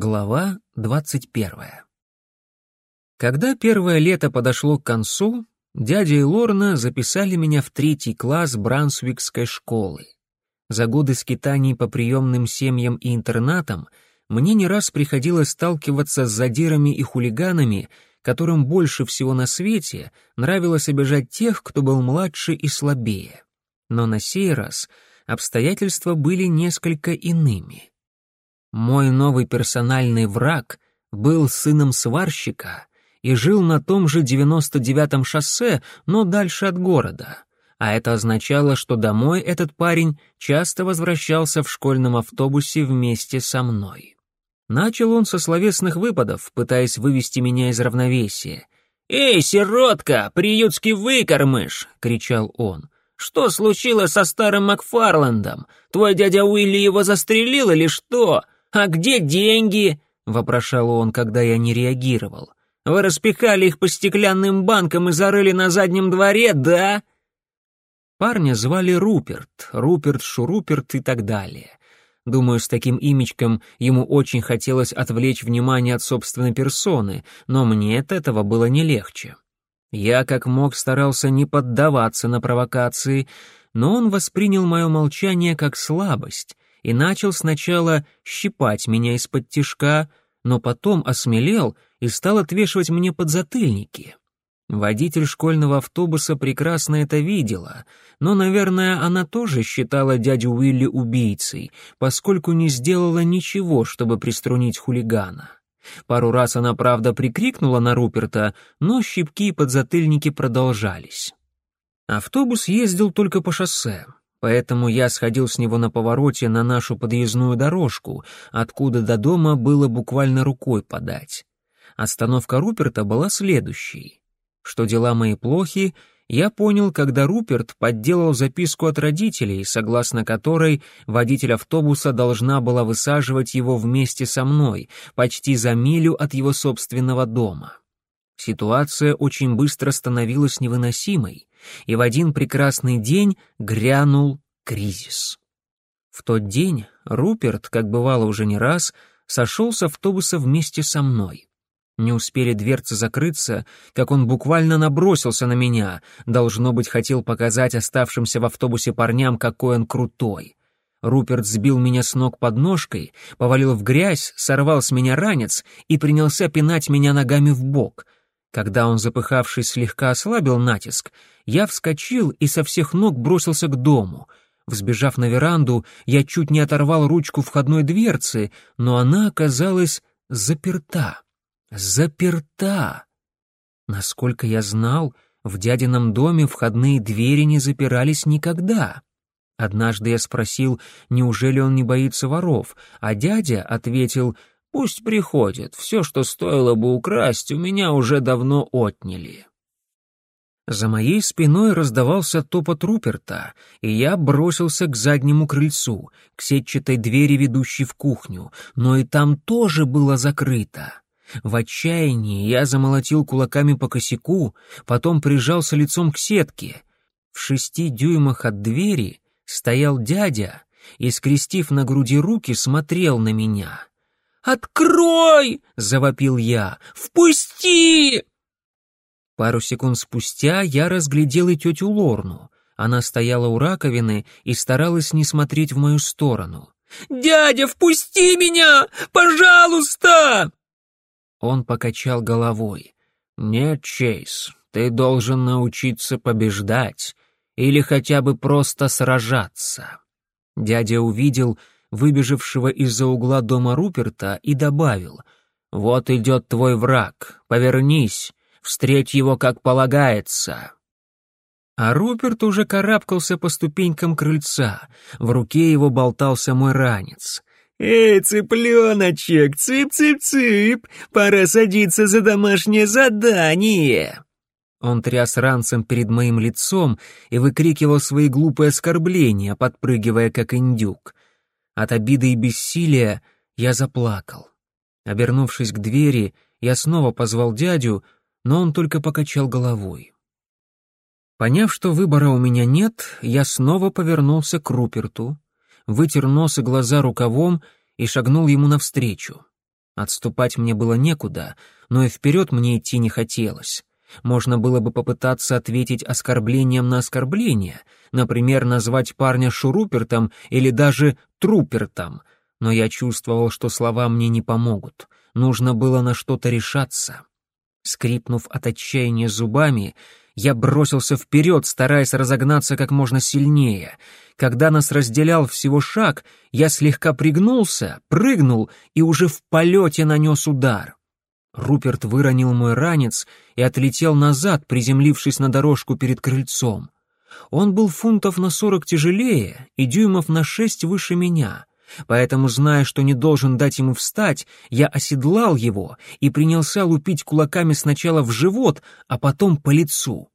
Глава двадцать первая. Когда первое лето подошло к концу, дядя и Лорна записали меня в третий класс Брансвикской школы. За годы скитаний по приемным семьям и интернатам мне не раз приходилось сталкиваться с задирами и хулиганами, которым больше всего на свете нравилось обижать тех, кто был младше и слабее. Но на сей раз обстоятельства были несколько иными. Мой новый персональный враг был сыном сварщика и жил на том же 99-м шоссе, но дальше от города. А это означало, что домой этот парень часто возвращался в школьном автобусе вместе со мной. Начал он со словесных выпадов, пытаясь вывести меня из равновесия. «Эй, сиротка, приютский выкормыш!» — кричал он. «Что случилось со старым Макфарландом? Твой дядя Уилли его застрелил или что? А где деньги?» — вопрошал он, когда я не реагировал. «Вы распихали их по стеклянным банкам и зарыли на заднем дворе, да?» Парня звали Руперт, Руперт Шуруперт и так далее. Думаю, с таким имечком ему очень хотелось отвлечь внимание от собственной персоны, но мне от этого было не легче. Я как мог старался не поддаваться на провокации, но он воспринял мое молчание как слабость и начал сначала щипать меня из-под тишка, но потом осмелел и стал отвешивать мне подзатыльники. Водитель школьного автобуса прекрасно это видела, но, наверное, она тоже считала дядю Уилли убийцей, поскольку не сделала ничего, чтобы приструнить хулигана. Пару раз она, правда, прикрикнула на Руперта, но щипки и подзатыльники продолжались. Автобус ездил только по шоссе, поэтому я сходил с него на повороте на нашу подъездную дорожку, откуда до дома было буквально рукой подать. Остановка Руперта была следующей. Что дела мои плохи, я понял, когда Руперт подделал записку от родителей, согласно которой водитель автобуса должна была высаживать его вместе со мной, почти за милю от его собственного дома. Ситуация очень быстро становилась невыносимой, и в один прекрасный день грянул кризис. В тот день Руперт, как бывало уже не раз, сошел с автобуса вместе со мной. Не успели дверцы закрыться, как он буквально набросился на меня, должно быть, хотел показать оставшимся в автобусе парням, какой он крутой. Руперт сбил меня с ног подножкой, повалил в грязь, сорвал с меня ранец и принялся пинать меня ногами в бок. Когда он, запыхавшись, слегка ослабил натиск, я вскочил и со всех ног бросился к дому. Взбежав на веранду, я чуть не оторвал ручку входной дверцы, но она оказалась заперта. Заперта! Насколько я знал, в дядином доме входные двери не запирались никогда. Однажды я спросил, неужели он не боится воров, а дядя ответил, «Пусть приходит, все, что стоило бы украсть, у меня уже давно отняли». За моей спиной раздавался топот Руперта, и я бросился к заднему крыльцу, к сетчатой двери, ведущей в кухню, но и там тоже было закрыто. В отчаянии я замолотил кулаками по косяку, потом прижался лицом к сетке. В шести дюймах от двери стоял дядя и, скрестив на груди руки, смотрел на меня. «Открой!» — завопил я. «Впусти!» Пару секунд спустя я разглядел и тетю Лорну. Она стояла у раковины и старалась не смотреть в мою сторону. «Дядя, впусти меня! Пожалуйста!» Он покачал головой. «Нет, Чейз, ты должен научиться побеждать или хотя бы просто сражаться». Дядя увидел выбежавшего из-за угла дома Руперта и добавил, «Вот идет твой враг, повернись, встреть его как полагается». А Руперт уже карабкался по ступенькам крыльца, в руке его болтался мой ранец. «Эй, цыпленочек, цып-цып-цып, пора садиться за домашнее задание!» Он тряс ранцем перед моим лицом и выкрикивал свои глупые оскорбления, подпрыгивая как индюк. От обиды и бессилия я заплакал. Обернувшись к двери, я снова позвал дядю, но он только покачал головой. Поняв, что выбора у меня нет, я снова повернулся к Руперту, вытер нос и глаза рукавом и шагнул ему навстречу. Отступать мне было некуда, но и вперед мне идти не хотелось. Можно было бы попытаться ответить оскорблением на оскорбление, например, назвать парня Шурупертом или даже Трупертом, но я чувствовал, что слова мне не помогут. Нужно было на что-то решаться. Скрипнув от отчаяния зубами, я бросился вперед, стараясь разогнаться как можно сильнее. Когда нас разделял всего шаг, я слегка пригнулся, прыгнул и уже в полете нанес удар. Руперт выронил мой ранец и отлетел назад, приземлившись на дорожку перед крыльцом. Он был фунтов на сорок тяжелее и дюймов на шесть выше меня. Поэтому, зная, что не должен дать ему встать, я оседлал его и принялся лупить кулаками сначала в живот, а потом по лицу.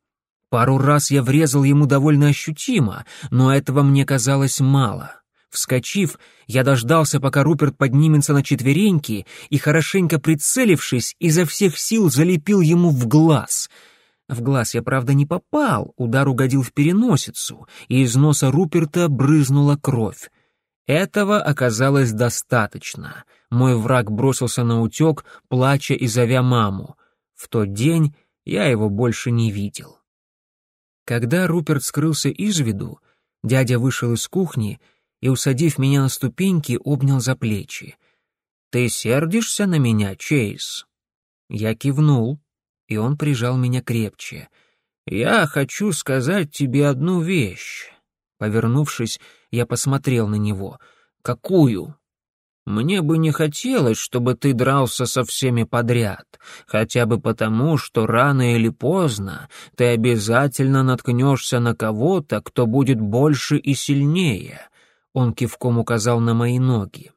Пару раз я врезал ему довольно ощутимо, но этого мне казалось мало. Вскочив, я дождался, пока Руперт поднимется на четвереньки и, хорошенько прицелившись, изо всех сил залепил ему в глаз. В глаз я, правда, не попал, удар угодил в переносицу, и из носа Руперта брызнула кровь. Этого оказалось достаточно. Мой враг бросился на утек, плача и зовя маму. В тот день я его больше не видел. Когда Руперт скрылся из виду, дядя вышел из кухни и, усадив меня на ступеньки, обнял за плечи. «Ты сердишься на меня, Чейз?» Я кивнул, и он прижал меня крепче. «Я хочу сказать тебе одну вещь». Повернувшись, я посмотрел на него. «Какую?» «Мне бы не хотелось, чтобы ты дрался со всеми подряд, хотя бы потому, что рано или поздно ты обязательно наткнешься на кого-то, кто будет больше и сильнее». Он кивком указал на мои ноги.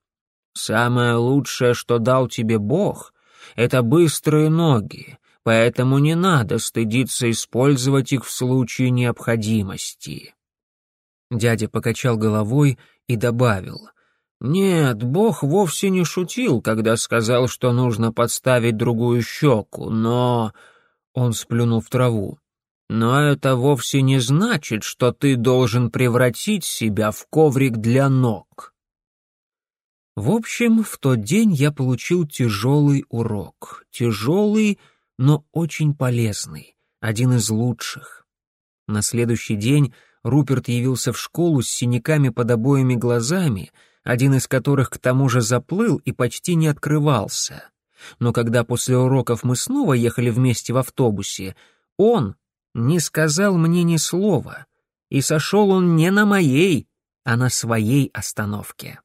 «Самое лучшее, что дал тебе Бог, — это быстрые ноги, поэтому не надо стыдиться использовать их в случае необходимости». Дядя покачал головой и добавил. «Нет, Бог вовсе не шутил, когда сказал, что нужно подставить другую щеку, но...» Он сплюнул в траву. «Но это вовсе не значит, что ты должен превратить себя в коврик для ног». В общем, в тот день я получил тяжелый урок. Тяжелый, но очень полезный. Один из лучших. На следующий день Руперт явился в школу с синяками под обоими глазами, один из которых к тому же заплыл и почти не открывался. Но когда после уроков мы снова ехали вместе в автобусе, он не сказал мне ни слова, и сошел он не на моей, а на своей остановке.